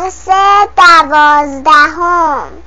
درس دوازدهم.